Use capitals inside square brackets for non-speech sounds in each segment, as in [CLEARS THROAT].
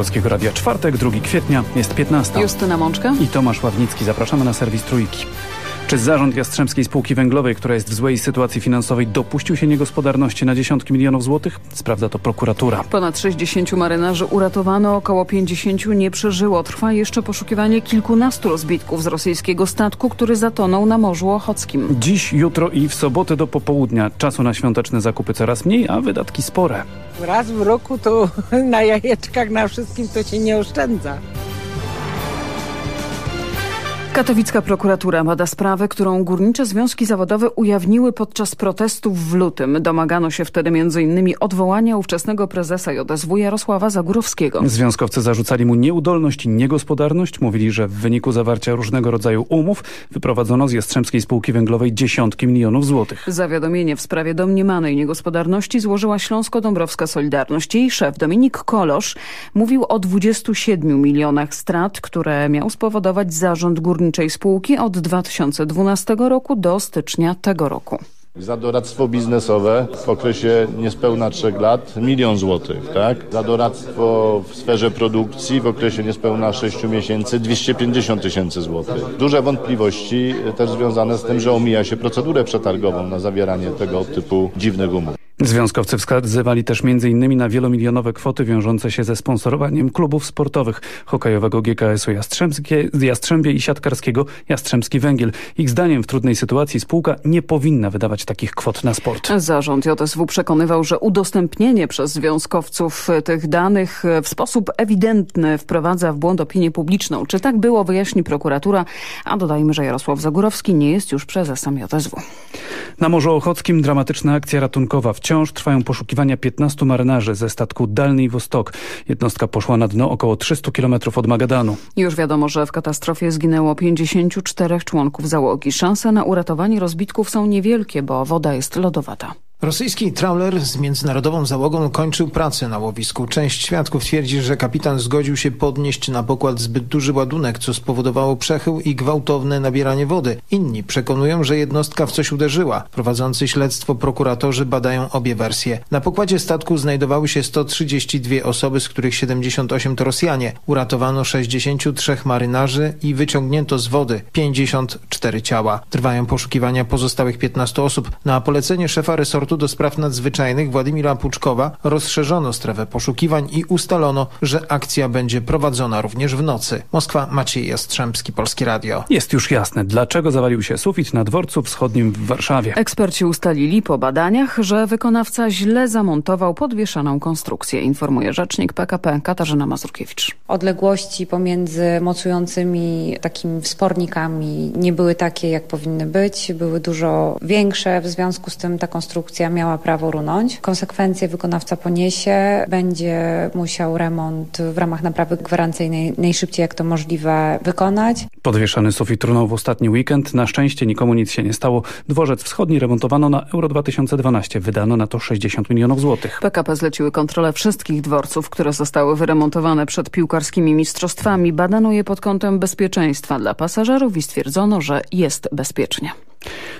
Polskiego Radia. Czwartek, 2 kwietnia, jest 15. Justyna Mączka i Tomasz Ławnicki. Zapraszamy na serwis Trójki. Czy zarząd Jastrzębskiej Spółki Węglowej, która jest w złej sytuacji finansowej, dopuścił się niegospodarności na dziesiątki milionów złotych? Sprawdza to prokuratura. Ponad 60 marynarzy uratowano, około 50 nie przeżyło. Trwa jeszcze poszukiwanie kilkunastu rozbitków z rosyjskiego statku, który zatonął na Morzu Ochockim. Dziś, jutro i w sobotę do popołudnia. Czasu na świąteczne zakupy coraz mniej, a wydatki spore. Raz w roku to [LAUGHS] na jajeczkach, na wszystkim to się nie oszczędza. Katowicka prokuratura bada sprawę, którą górnicze związki zawodowe ujawniły podczas protestów w lutym. Domagano się wtedy m.in. odwołania ówczesnego prezesa JSW Jarosława Zagórowskiego. Związkowcy zarzucali mu nieudolność i niegospodarność. Mówili, że w wyniku zawarcia różnego rodzaju umów wyprowadzono z Jastrzębskiej Spółki Węglowej dziesiątki milionów złotych. Zawiadomienie w sprawie domniemanej niegospodarności złożyła Śląsko-Dąbrowska Solidarność. Jej szef Dominik Kolosz mówił o 27 milionach strat, które miał spowodować zarząd górniczy górniczej spółki od 2012 roku do stycznia tego roku. Za doradztwo biznesowe w okresie niespełna 3 lat milion złotych, tak? Za doradztwo w sferze produkcji w okresie niespełna 6 miesięcy 250 tysięcy złotych. Duże wątpliwości też związane z tym, że omija się procedurę przetargową na zawieranie tego typu dziwnych umów. Związkowcy wskazywali też m.in. na wielomilionowe kwoty wiążące się ze sponsorowaniem klubów sportowych hokejowego GKS-u Jastrzębie i siatkarskiego Jastrzębski Węgiel. Ich zdaniem w trudnej sytuacji spółka nie powinna wydawać takich kwot na sport. Zarząd JSW przekonywał, że udostępnienie przez związkowców tych danych w sposób ewidentny wprowadza w błąd opinię publiczną. Czy tak było, wyjaśni prokuratura, a dodajmy, że Jarosław Zagórowski nie jest już prezesem JSW. Na Morzu Ochockim dramatyczna akcja ratunkowa Wciąż trwają poszukiwania 15 marynarzy ze statku Dalny Wostok. Jednostka poszła na dno około 300 km od Magadanu. Już wiadomo, że w katastrofie zginęło 54 członków załogi. Szanse na uratowanie rozbitków są niewielkie, bo woda jest lodowata. Rosyjski trawler z międzynarodową załogą kończył pracę na łowisku. Część świadków twierdzi, że kapitan zgodził się podnieść na pokład zbyt duży ładunek, co spowodowało przechył i gwałtowne nabieranie wody. Inni przekonują, że jednostka w coś uderzyła. Prowadzący śledztwo prokuratorzy badają obie wersje. Na pokładzie statku znajdowały się 132 osoby, z których 78 to Rosjanie. Uratowano 63 marynarzy i wyciągnięto z wody 54 ciała. Trwają poszukiwania pozostałych 15 osób. Na polecenie szefa resortu do Spraw Nadzwyczajnych Władimira Puczkowa rozszerzono strefę poszukiwań i ustalono, że akcja będzie prowadzona również w nocy. Moskwa, Maciej Jastrzębski, Polskie Radio. Jest już jasne, dlaczego zawalił się sufit na dworcu wschodnim w Warszawie. Eksperci ustalili po badaniach, że wykonawca źle zamontował podwieszaną konstrukcję, informuje rzecznik PKP Katarzyna Mazurkiewicz. Odległości pomiędzy mocującymi takimi wspornikami nie były takie, jak powinny być. Były dużo większe, w związku z tym ta konstrukcja miała prawo runąć. Konsekwencje wykonawca poniesie, będzie musiał remont w ramach naprawy gwarancyjnej najszybciej jak to możliwe wykonać. Podwieszany sufit runął w ostatni weekend. Na szczęście nikomu nic się nie stało. Dworzec wschodni remontowano na Euro 2012. Wydano na to 60 milionów złotych. PKP zleciły kontrolę wszystkich dworców, które zostały wyremontowane przed piłkarskimi mistrzostwami. Badano je pod kątem bezpieczeństwa dla pasażerów i stwierdzono, że jest bezpiecznie.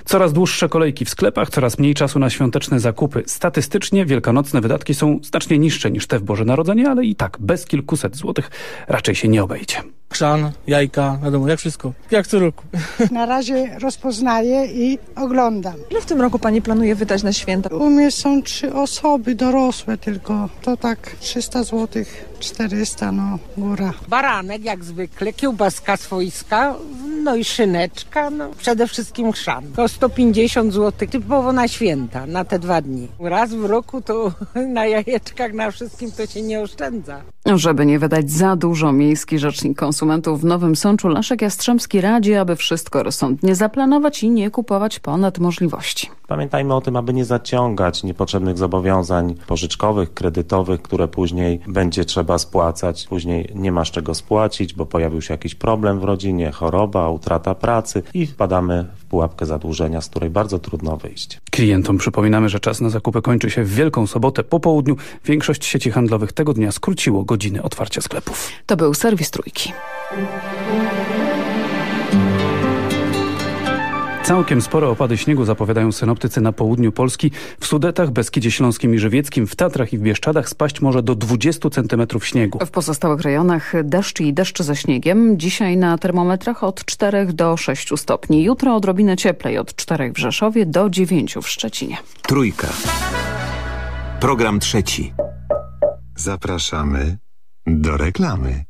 Coraz dłuższe kolejki w sklepach, coraz mniej czasu na świąteczne zakupy. Statystycznie wielkanocne wydatki są znacznie niższe niż te w Boże Narodzenie, ale i tak bez kilkuset złotych raczej się nie obejdzie. Chrzan, jajka, wiadomo, jak wszystko. Jak co roku. [LAUGHS] Na razie rozpoznaję i oglądam. Ile w tym roku pani planuje wydać na święta? U mnie są trzy osoby dorosłe tylko. To tak 300 złotych, 400 no góra. Baranek jak zwykle, kiełbaska swojska, no i szyneczka, no przede wszystkim chrzan. To 150 zł, typowo na święta, na te dwa dni. Raz w roku to [LAUGHS] na jajeczkach, na wszystkim to się nie oszczędza. Żeby nie wydać za dużo, miejski rzecznik konsumentów w Nowym Sączu Leszek Jastrzębski radzi, aby wszystko rozsądnie zaplanować i nie kupować ponad możliwości. Pamiętajmy o tym, aby nie zaciągać niepotrzebnych zobowiązań pożyczkowych, kredytowych, które później będzie trzeba spłacać. Później nie masz czego spłacić, bo pojawił się jakiś problem w rodzinie, choroba, utrata pracy i wpadamy pułapkę zadłużenia, z której bardzo trudno wyjść. Klientom przypominamy, że czas na zakupy kończy się w Wielką Sobotę po południu. Większość sieci handlowych tego dnia skróciło godziny otwarcia sklepów. To był serwis Trójki. Całkiem spore opady śniegu zapowiadają synoptycy na południu Polski. W Sudetach, Beskidzie Śląskim i Żywieckim, w Tatrach i w Bieszczadach spaść może do 20 cm śniegu. W pozostałych rejonach deszcz i deszcz ze śniegiem. Dzisiaj na termometrach od 4 do 6 stopni. Jutro odrobinę cieplej od 4 w Rzeszowie do 9 w Szczecinie. Trójka. Program trzeci. Zapraszamy do reklamy.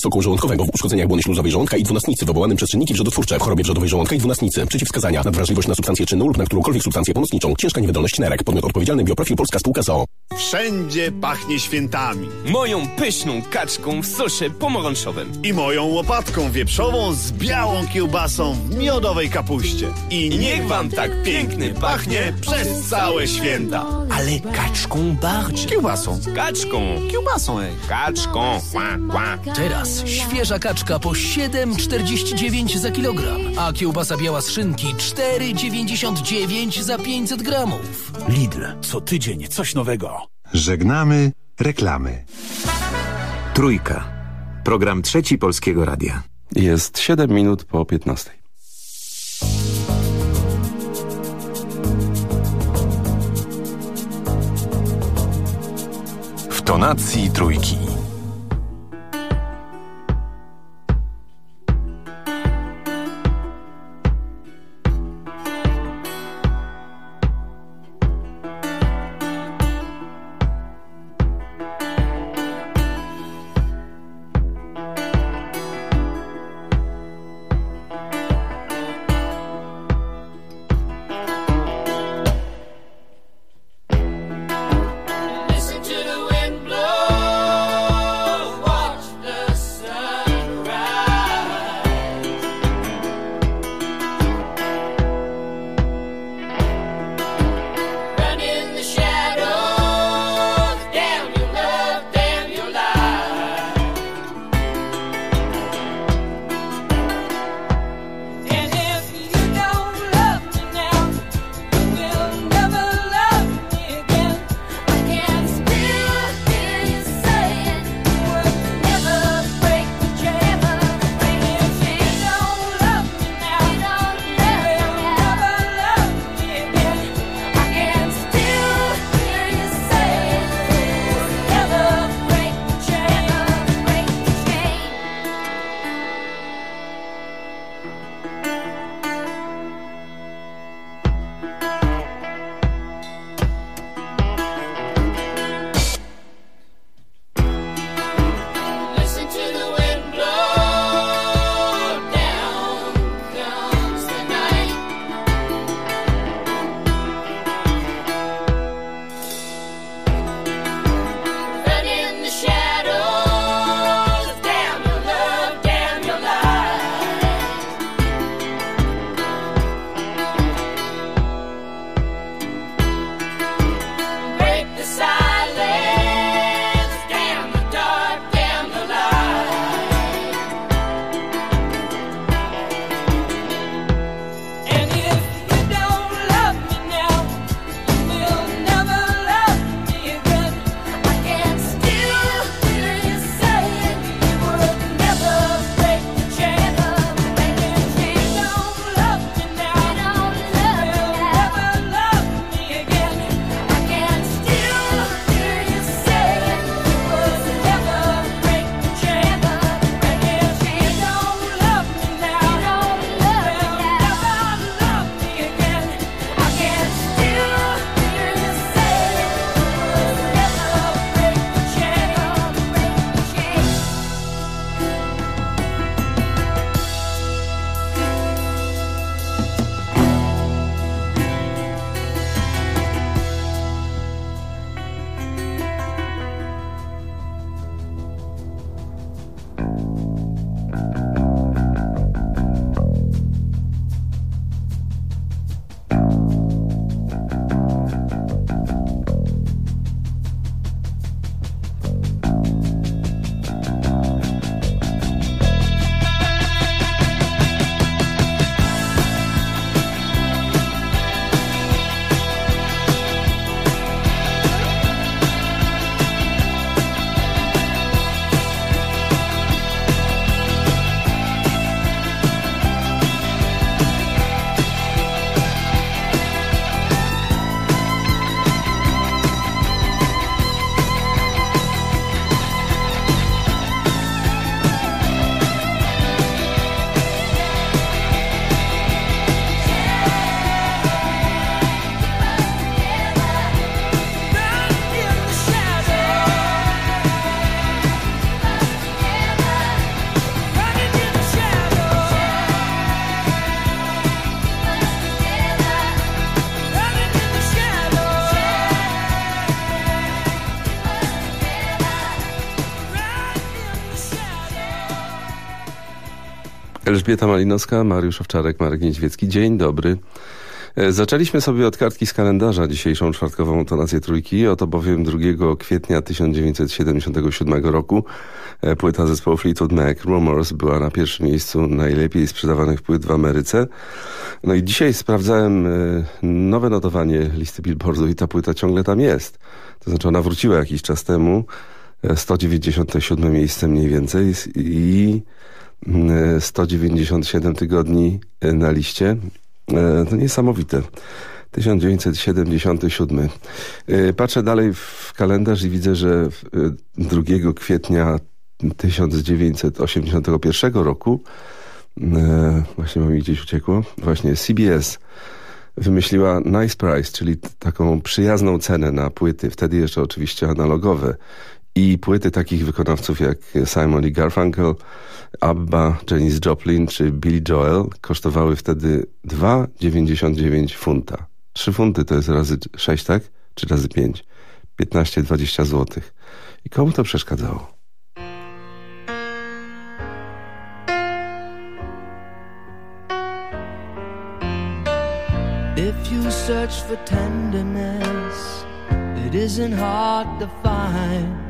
soku żołądkowego, w uszkodzeniach błony śluzowej żołądka i dwunastnicy, wywołanym przez czynniki wrzodotwórcze, w chorobie wrzodowej żołądka i dwunastnicy. Przeciwwskazania, nadwrażliwość na substancję czynną lub na którąkolwiek substancję pomocniczą, ciężka niewydolność nerek, podmiot odpowiedzialny Bioprofil Polska Spółka ZOO. Wszędzie pachnie świętami. Moją pyszną kaczką w sosie pomarańczowym. I moją łopatką wieprzową z białą kiełbasą w miodowej kapuście. I niech wam tak pięknie pachnie przez całe święta. Ale kaczką bardziej. Kiełbasą. Kaczką. Kiełbasą, ej. Kaczką. Kwa, kwa. Teraz świeża kaczka po 7,49 za kilogram, a kiełbasa biała z szynki 4,99 za 500 gramów. Lidl, co tydzień coś nowego. Żegnamy reklamy. Trójka. Program trzeci Polskiego Radia. Jest 7 minut po 15. W tonacji trójki. Elżbieta Malinowska, Mariusz Owczarek, Marek Niedźwiecki. Dzień dobry. E, Zaczęliśmy sobie od kartki z kalendarza dzisiejszą czwartkową tonację trójki. Oto bowiem 2 kwietnia 1977 roku e, płyta zespołu Fleetwood Mac Rumors była na pierwszym miejscu najlepiej sprzedawanych płyt w Ameryce. No i dzisiaj sprawdzałem e, nowe notowanie listy Billboardu i ta płyta ciągle tam jest. To znaczy ona wróciła jakiś czas temu. e, 197 miejsce mniej więcej i 197 tygodni e, na liście. E, To niesamowite. 1977. E, Patrzę dalej w kalendarz i widzę, że w- e, 2 kwietnia 1981 roku właśnie mam gdzieś uciekło, właśnie CBS wymyśliła Nice Price, czyli taką przyjazną cenę na płyty, wtedy jeszcze oczywiście analogowe i płyty takich wykonawców jak Simon i Garfunkel, Abba, Janis Joplin czy Billy Joel kosztowały wtedy 2,99 funta. 3 funty to jest razy 6, tak? Czy razy 5? 15-20 złotych. I komu to przeszkadzało? If you search for tenderness, it isn't hard to find.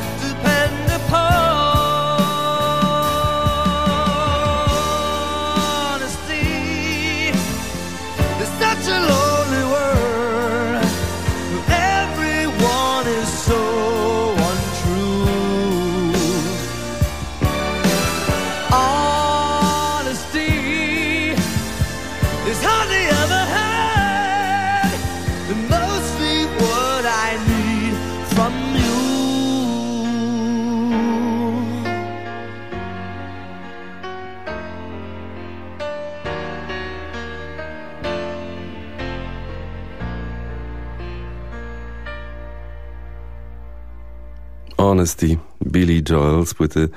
Honesty, Billy Joel z płyty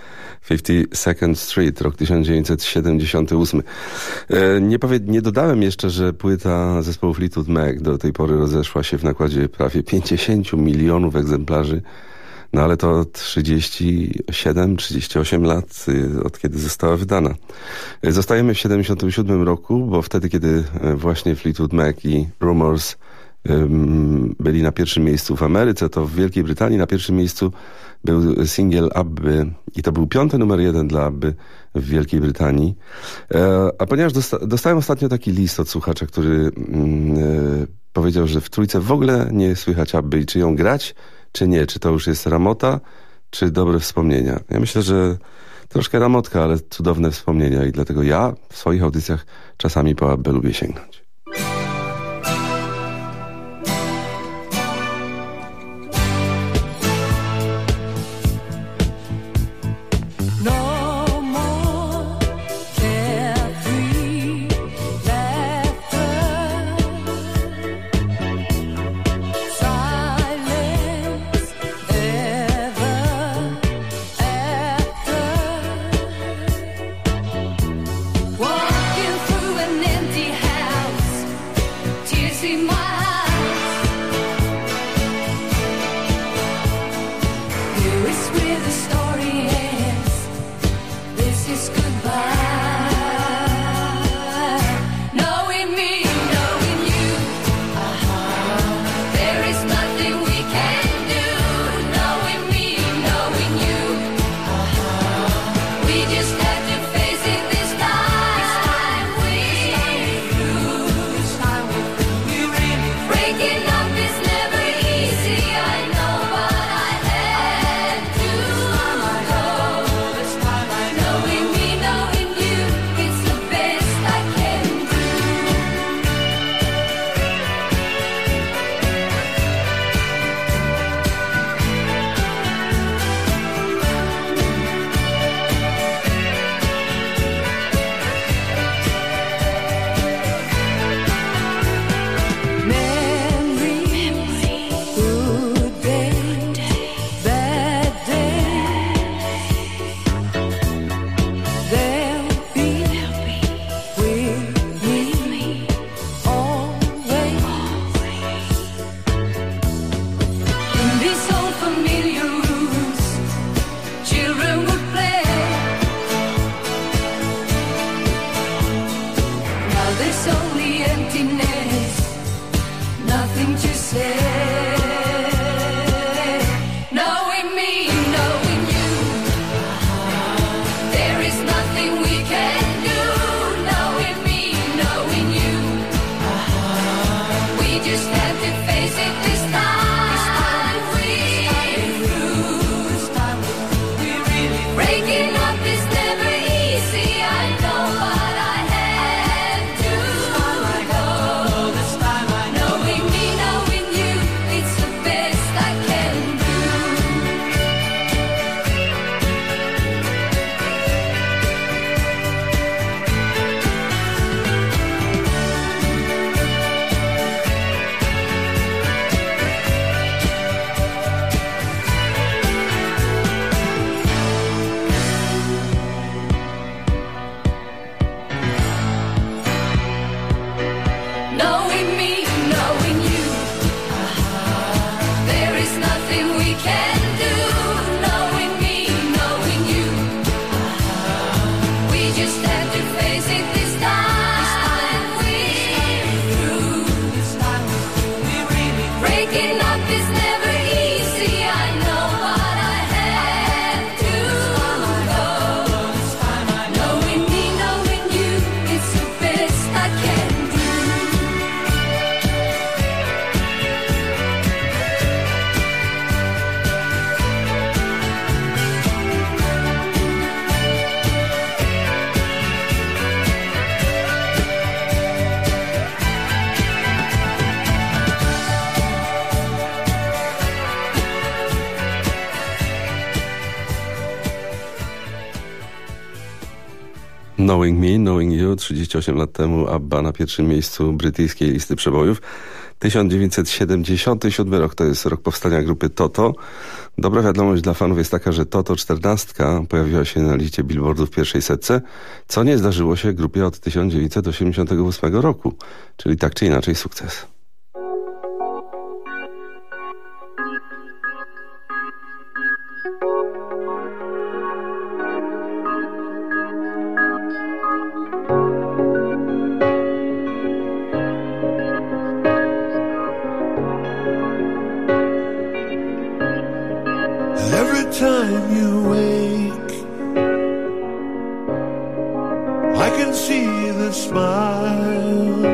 52nd Street, rok 1978. E, nie, powie, nie dodałem jeszcze, że płyta zespołu Fleetwood Mac do tej pory rozeszła się w nakładzie prawie 50 milionów egzemplarzy, no ale to 37, 38 lat y, od kiedy została wydana. E, Zostajemy w 77 roku, bo wtedy, kiedy e, właśnie Fleetwood Mac i Rumors byli na pierwszym miejscu w Ameryce, to w Wielkiej Brytanii na pierwszym miejscu był singiel Abby i to był piąty numer jeden dla Abby w Wielkiej Brytanii. E, a ponieważ dosta dostałem ostatnio taki list od słuchacza, który mm, e, powiedział, że w trójce w ogóle nie słychać Abby i czy ją grać, czy nie, czy to już jest ramota, czy dobre wspomnienia. Ja myślę, że troszkę ramotka, ale cudowne wspomnienia i dlatego ja w swoich audycjach czasami po Abbę lubię sięgnąć. Knowing Me, Knowing You 38 lat temu ABBA na pierwszym miejscu brytyjskiej listy przebojów. 1977 rok to jest rok powstania grupy Toto. Dobra wiadomość dla fanów jest taka, że Toto 14 pojawiła się na liście billboardów pierwszej setce, co nie zdarzyło się grupie od 1988 roku, czyli tak czy inaczej sukces. time you wake. I can see the smile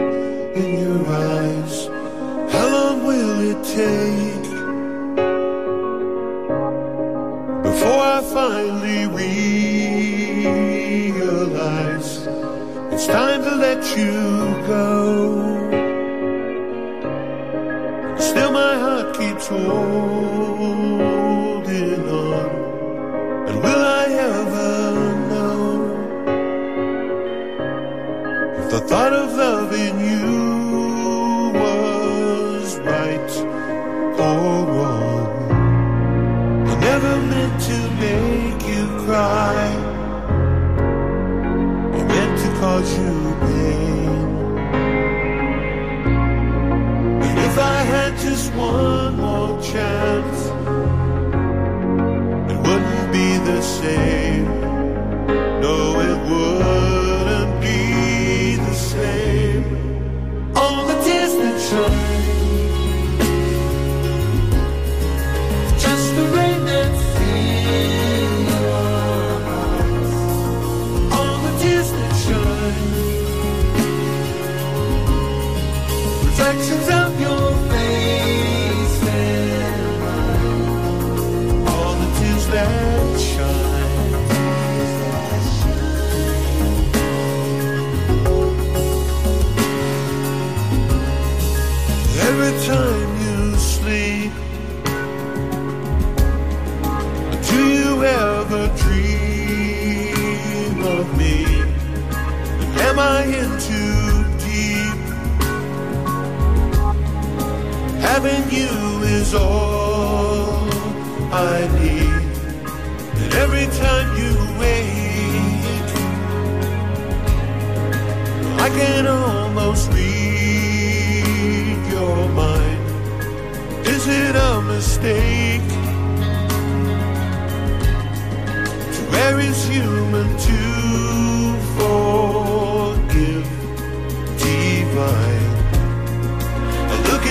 in your eyes. How long will it take before I finally realize it's time to let you go? Still, my heart keeps warm.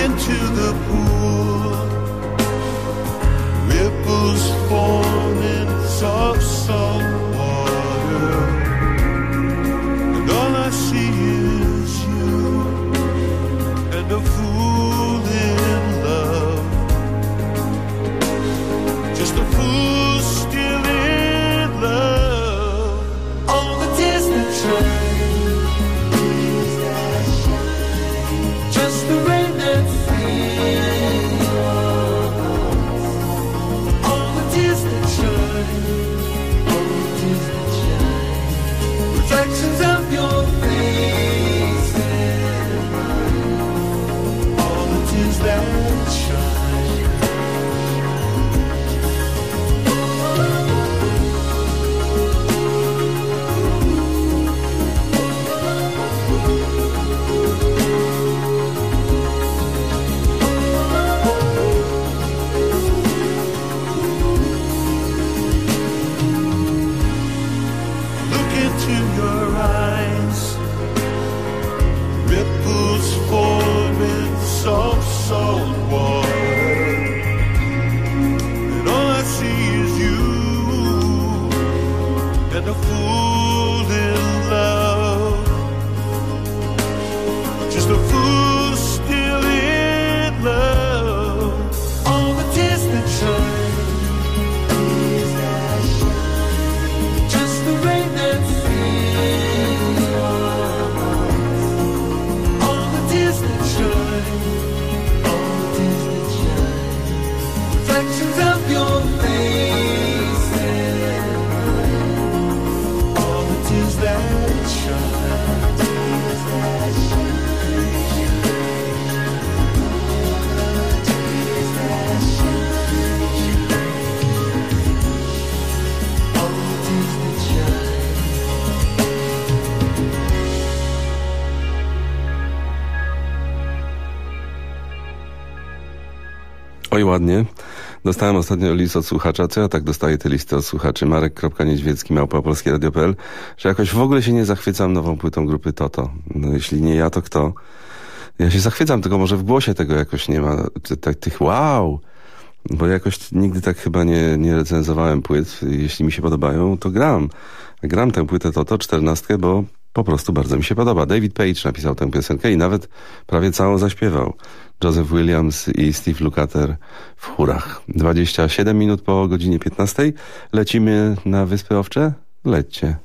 into the pool. Ripples forming soft, soft. Ładnie. Dostałem ostatnio list od słuchacza, co ja tak dostaję te listy od słuchaczy, marek.niedźwiecki, małpa.polskieradio.pl, że jakoś w ogóle się nie zachwycam nową płytą grupy Toto. No jeśli nie ja, to kto? Ja się zachwycam, tylko może w głosie tego jakoś nie ma, ty- tych wow, bo jakoś nigdy tak chyba nie, nie recenzowałem płyt. Jeśli mi się podobają, to gram. Gram tę płytę Toto, czternastkę, bo po prostu bardzo mi się podoba. David Page napisał tę piosenkę i nawet prawie całą zaśpiewał. Joseph Williams i Steve Lukather w chórach. 27 minut po godzinie 15. Lecimy na Wyspy Owcze? Lećcie.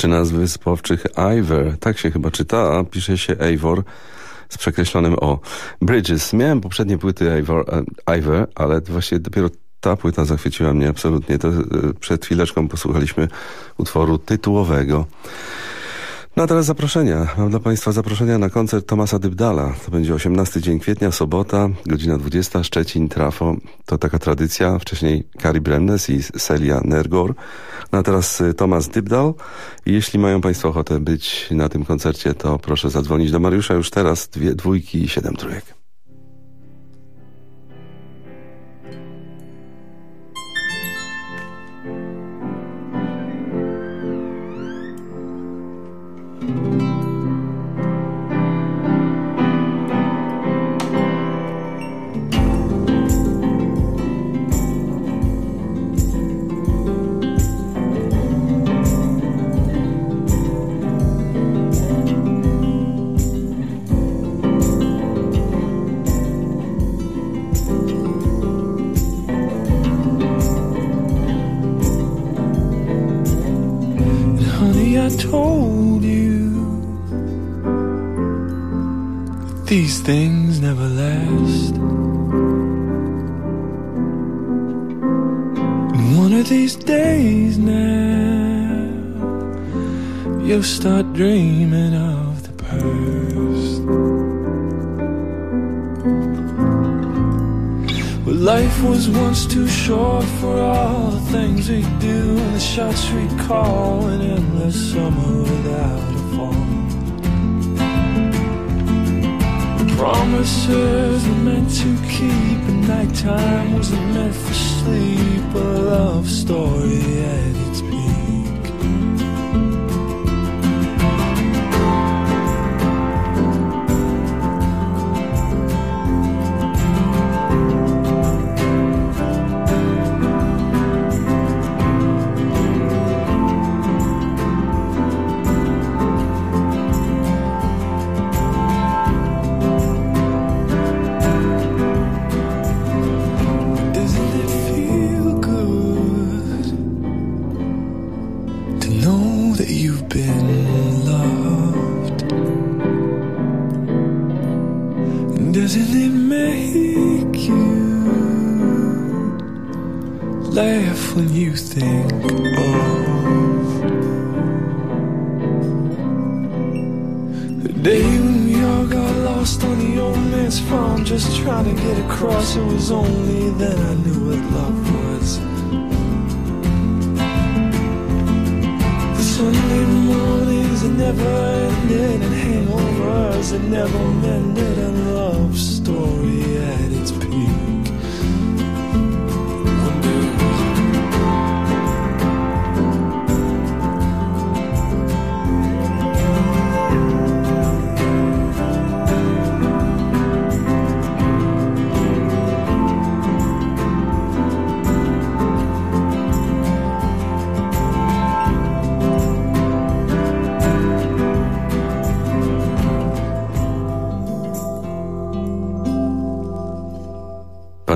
Dziewczyna z Wysp Owczych Ivor. Tak się chyba czyta, a pisze się Eivor z przekreślonym O. Bridges. Miałem poprzednie płyty Eivor, e, Ivor, ale właśnie dopiero ta płyta zachwyciła mnie absolutnie. To, e, przed chwileczką posłuchaliśmy utworu tytułowego. No a teraz zaproszenia. Mam dla Państwa zaproszenia na koncert Tomasa Dybdala. To będzie 18 dzień kwietnia, sobota, godzina 20, Szczecin, Trafo. To taka tradycja. Wcześniej Kari Bremnes i Celia Nergor. No a teraz y, Tomas Dybdal. Jeśli mają Państwo ochotę być na tym koncercie, to proszę zadzwonić do Mariusza już teraz. Dwie dwójki i siedem trójek. Things never last. One of these days now, you'll start dreaming of the past. Well, life was once too short for all the things we do and the shots we call an endless summer without Promises were meant to keep, and nighttime wasn't meant for sleep. A love story at its trying to get across? It was only then I knew what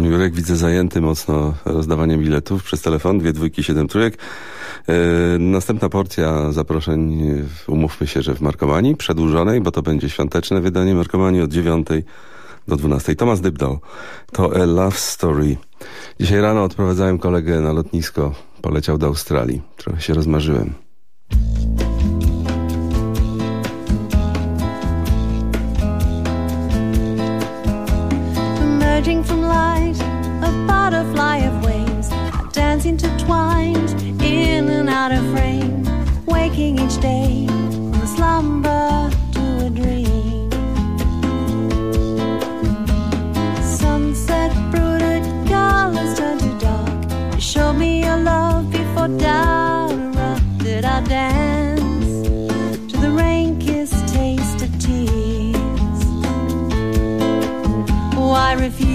Pan Jurek widzę zajęty mocno rozdawaniem biletów przez telefon, dwie dwójki, siedem trójek. Yy, następna porcja zaproszeń, umówmy się, że w Markomanii, przedłużonej, bo to będzie świąteczne wydanie Markomanii od dziewiątej do dwunastej. Tomasz Dybdał, to A Love Story. Dzisiaj rano odprowadzałem kolegę na lotnisko, poleciał do Australii. Trochę się rozmarzyłem. Emerging from light, a butterfly of wings, dance intertwined in and out of frame, waking each day from a slumber to a dream. Sunset brooded, colors turned to dark. You showed me your love before doubt erupted. I dance to the rain-kissed taste of tears. Oh, Why refuse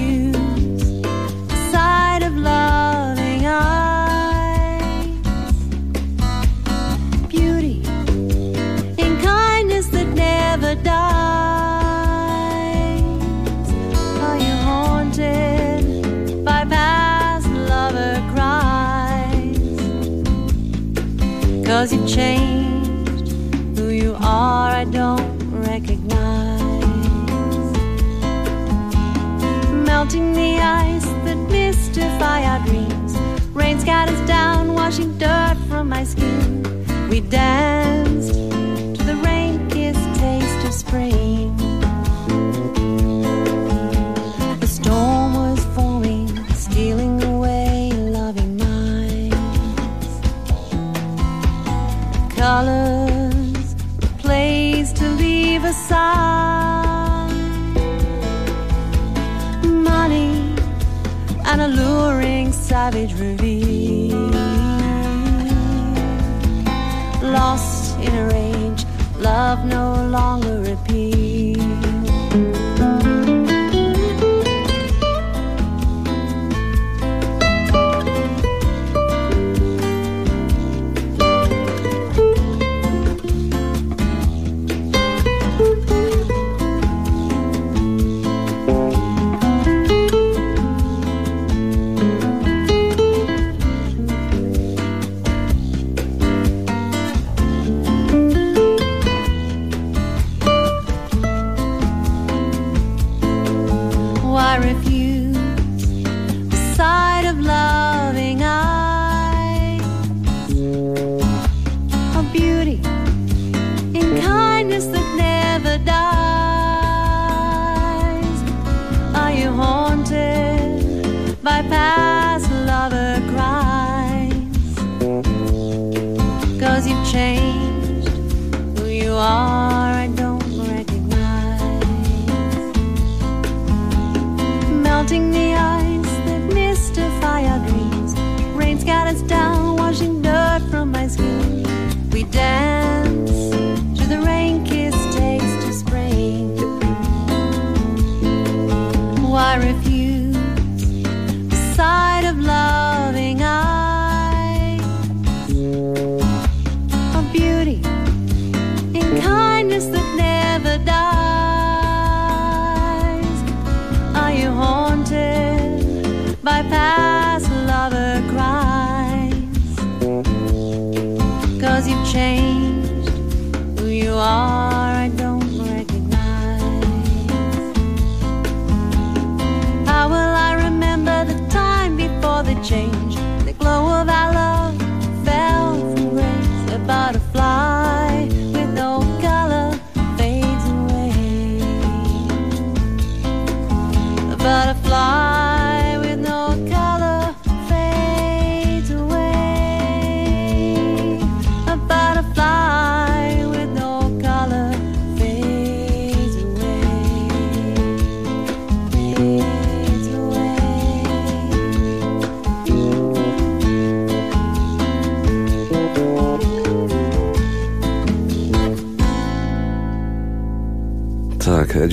Cause you've changed. Who you are, I don't recognize. Melting the ice that mystify our dreams. Rain scatters down, washing dirt from my skin. We danced to the rain kissed taste of spring. savage ravine. Lost in a rage, love no longer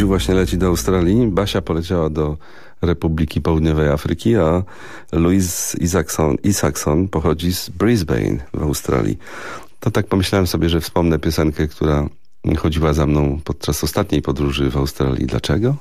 Właśnie leci do Australii, Basia poleciała do Republiki Południowej Afryki, a Louis Isaacson, Isaacson pochodzi z Brisbane w Australii. To tak pomyślałem sobie, że wspomnę piosenkę, która chodziła za mną podczas ostatniej podróży w Australii. Dlaczego?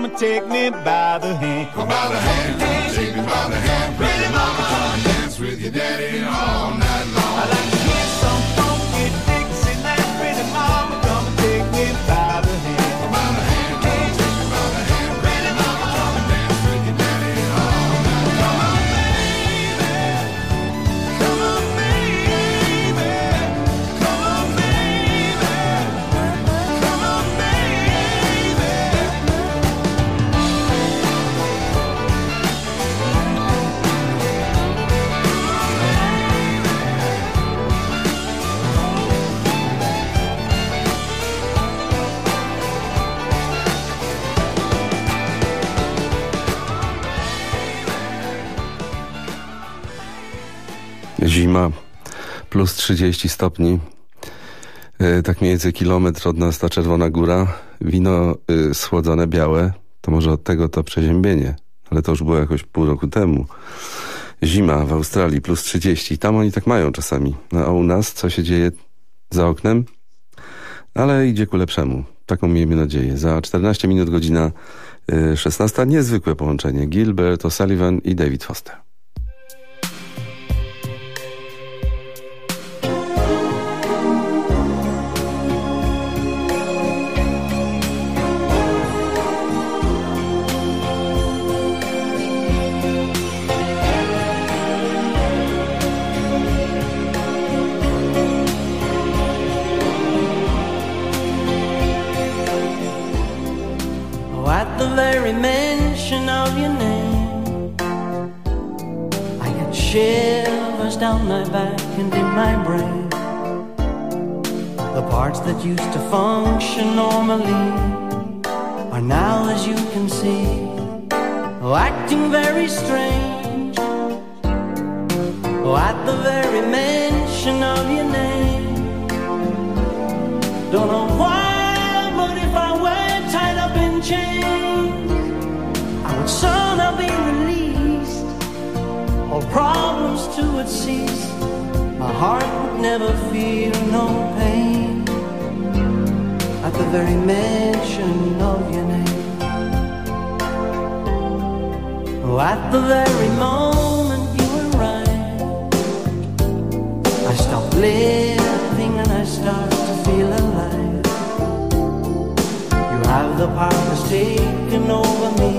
Mama take me by the hand. Zima, plus 30 stopni. E, Tak mniej więcej kilometr od nas ta Czerwona Góra. Wino y, schłodzone, białe. To może od tego to przeziębienie. Ale to już było jakoś pół roku temu. Zima w Australii, plus 30. Tam oni tak mają czasami. No, a u nas co się dzieje za oknem? Ale idzie ku lepszemu. Taką miejmy nadzieję. Za 14 minut godzina y, 16. Niezwykłe połączenie. Gilbert O'Sullivan i David Foster. My brain. The parts that used to function normally are now, as you can see, acting very strange. Oh, at the very mention of your name, don't know why, but if I were tied up in chains, I would somehow be released. All problems to would cease. My heart would never feel no pain at the very mention of your name. Oh, at the very moment you arrive, I stop living and I start to feel alive. You have the powers taken over me,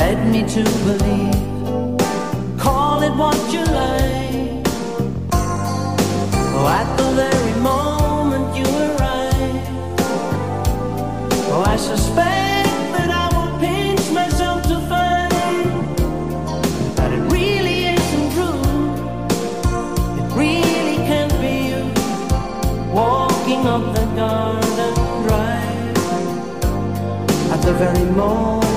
led me to believe. Call it what you like. Oh, I suspect that I will pinch myself to find that it really isn't true. It really can't be you walking up the garden drive. at the very moment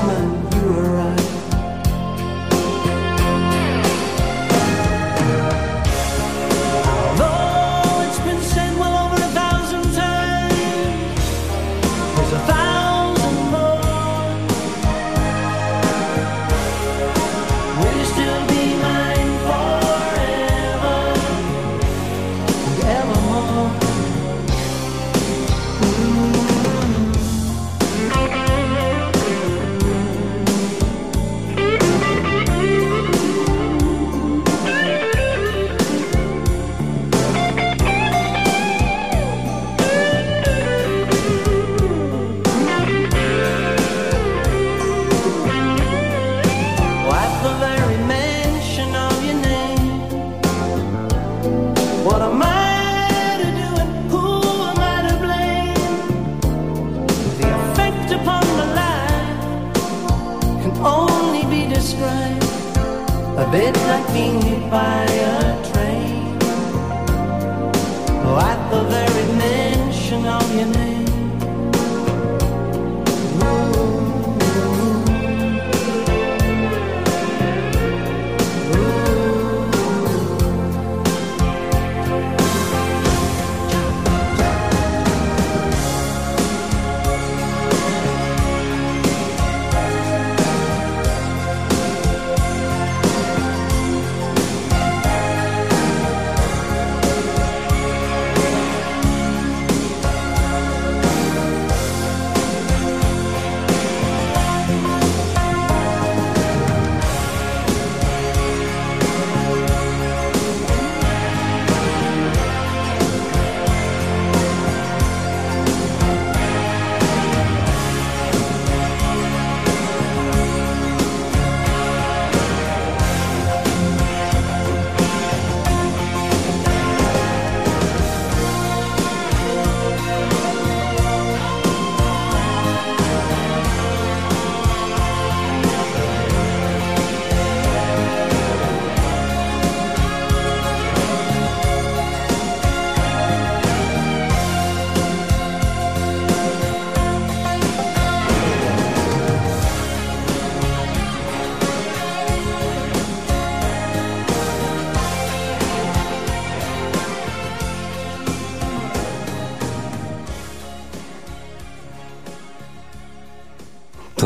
It's like being by a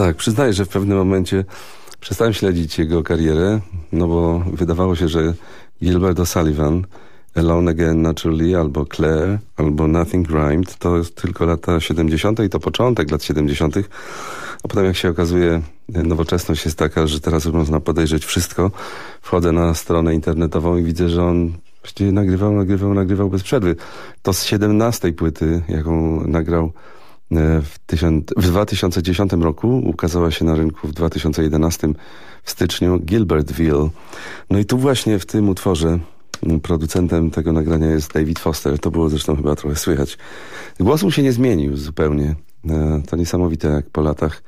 Tak, przyznaję, że w pewnym momencie przestałem śledzić jego karierę, no bo wydawało się, że Gilbert O'Sullivan, Alone Again Naturally, albo Claire, albo Nothing Rhymed, to jest tylko lata 70. i to początek lat 70., a potem jak się okazuje, nowoczesność jest taka, że teraz już można podejrzeć wszystko. Wchodzę na stronę internetową i widzę, że on właściwie nagrywał, nagrywał, nagrywał bez przerwy. To z 17 płyty, jaką nagrał w, tysiąc, w 2010 roku, ukazała się na rynku w 2011 w styczniu Gilbertville. No i tu właśnie w tym utworze m, producentem tego nagrania jest David Foster. To było zresztą chyba trochę słychać. Głos mu się nie zmienił zupełnie. E, To niesamowite jak po latach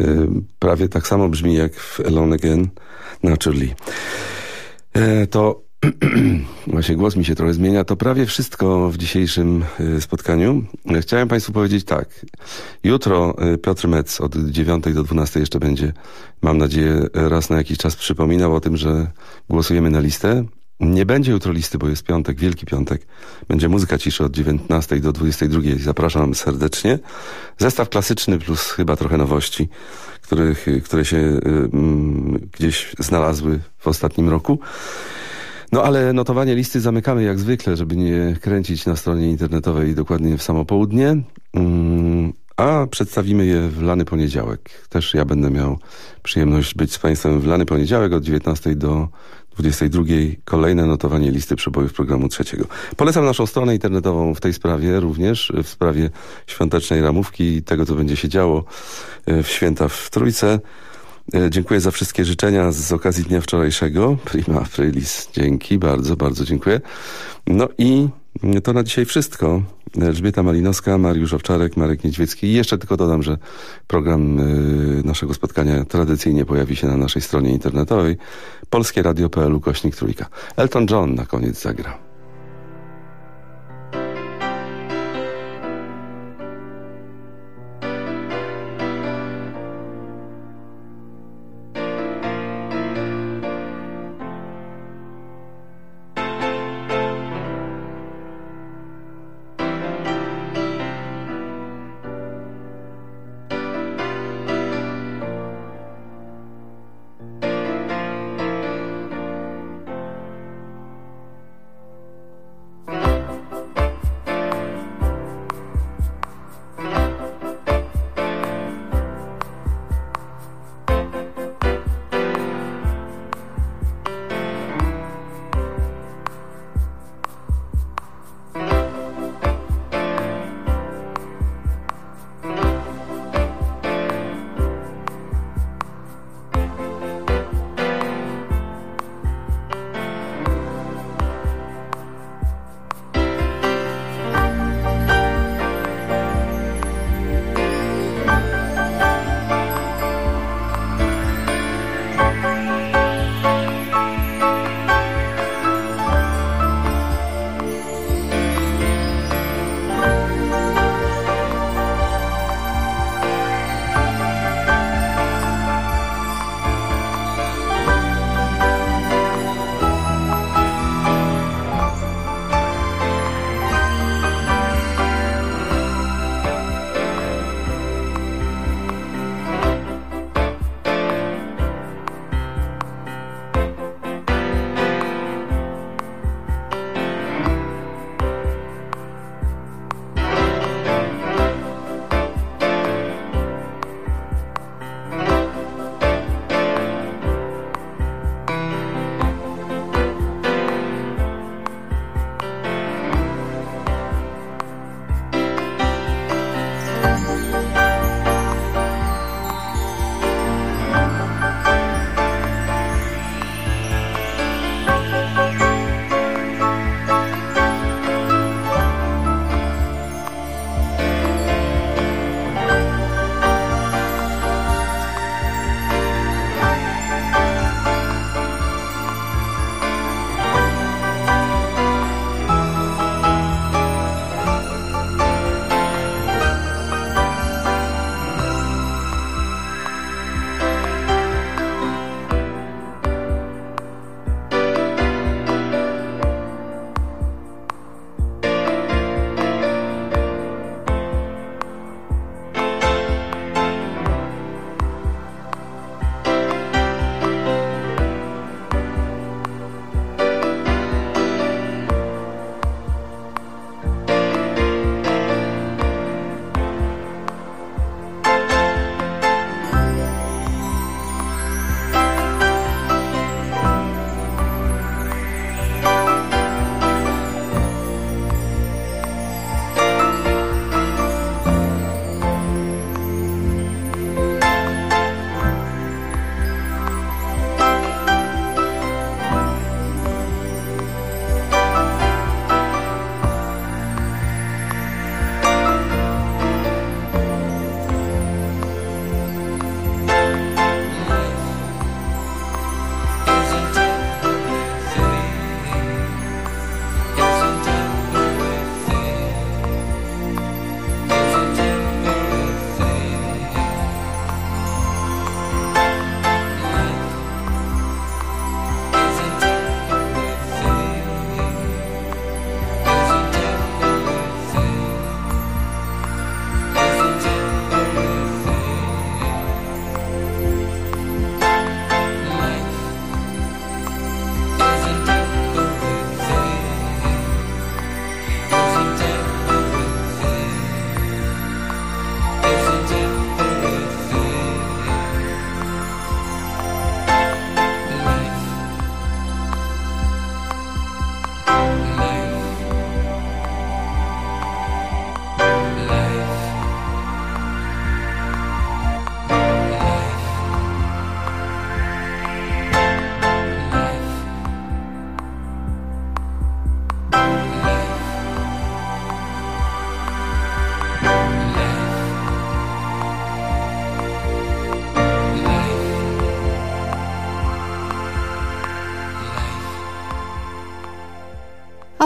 e, prawie tak samo brzmi jak w Alone Again Naturally. E, To [CLEARS THROAT] Właśnie głos mi się trochę zmienia. To prawie wszystko w dzisiejszym y, spotkaniu. Chciałem Państwu powiedzieć tak. Jutro y, Piotr Metz od 9 do 12 jeszcze będzie, mam nadzieję, raz na jakiś czas przypominał o tym, że głosujemy na listę. Nie będzie jutro listy, bo jest piątek, Wielki Piątek. Będzie muzyka ciszy od 19 do 22. Zapraszam serdecznie. Zestaw klasyczny plus chyba trochę nowości, których, które się y, mm, gdzieś znalazły w ostatnim roku. No ale notowanie listy zamykamy jak zwykle, żeby nie kręcić na stronie internetowej dokładnie w samo południe. Mm, A przedstawimy je w lany poniedziałek. Też ja będę miał przyjemność być z Państwem w lany poniedziałek od 19 do 22. Kolejne notowanie listy przebojów programu trzeciego. Polecam naszą stronę internetową w tej sprawie również, w sprawie świątecznej ramówki i tego, co będzie się działo e, w święta w Trójce. E, Dziękuję za wszystkie życzenia z okazji dnia wczorajszego. Prima aprilis. Dzięki, bardzo, bardzo dziękuję. No i to na dzisiaj wszystko. Elżbieta Malinowska, Mariusz Owczarek, Marek Niedźwiecki. I jeszcze tylko dodam, że program y, naszego spotkania tradycyjnie pojawi się na naszej stronie internetowej polskieradio.pl ukośnik trójka. Elton John na koniec zagra.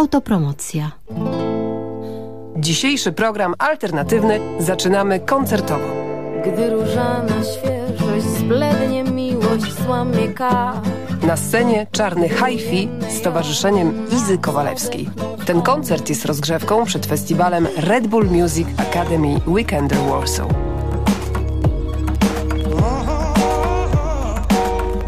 Autopromocja. Dzisiejszy program alternatywny zaczynamy koncertowo. Gdy różana świeżość zblednie miłość złamie kar. Na scenie czarny hi-fi z towarzyszeniem Izy Kowalewskiej. Ten koncert jest rozgrzewką przed festiwalem Red Bull Music Academy Weekender Warsaw.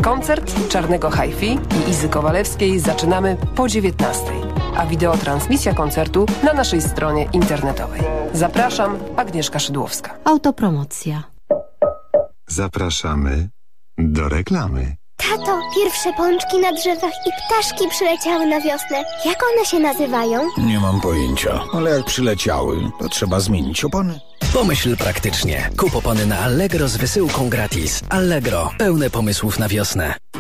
Koncert Czarnego Hi-Fi i Izy Kowalewskiej zaczynamy po 19, a wideotransmisja koncertu na naszej stronie internetowej. Zapraszam, Agnieszka Szydłowska. Autopromocja. Zapraszamy do reklamy. Tato, pierwsze pączki na drzewach i ptaszki przyleciały na wiosnę. Jak one się nazywają? Nie mam pojęcia, ale jak przyleciały, to trzeba zmienić opony. Pomyśl praktycznie. Kup opony na Allegro z wysyłką gratis. Allegro. Pełne pomysłów na wiosnę.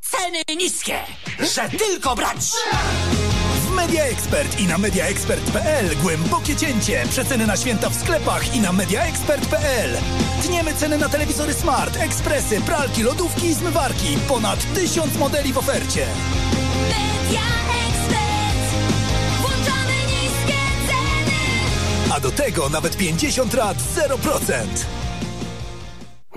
Ceny niskie, że tylko brać! W Media Expert i na mediaexpert.pl głębokie cięcie. Przeceny na święta w sklepach i na mediaexpert.pl. Tniemy ceny na telewizory smart, ekspresy, pralki, lodówki i zmywarki. Ponad tysiąc modeli w ofercie. Media Expert. Włączamy niskie ceny. A do tego nawet 50 lat 0%.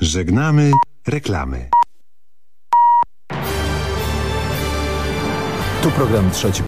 Żegnamy reklamy. Tu program trzeci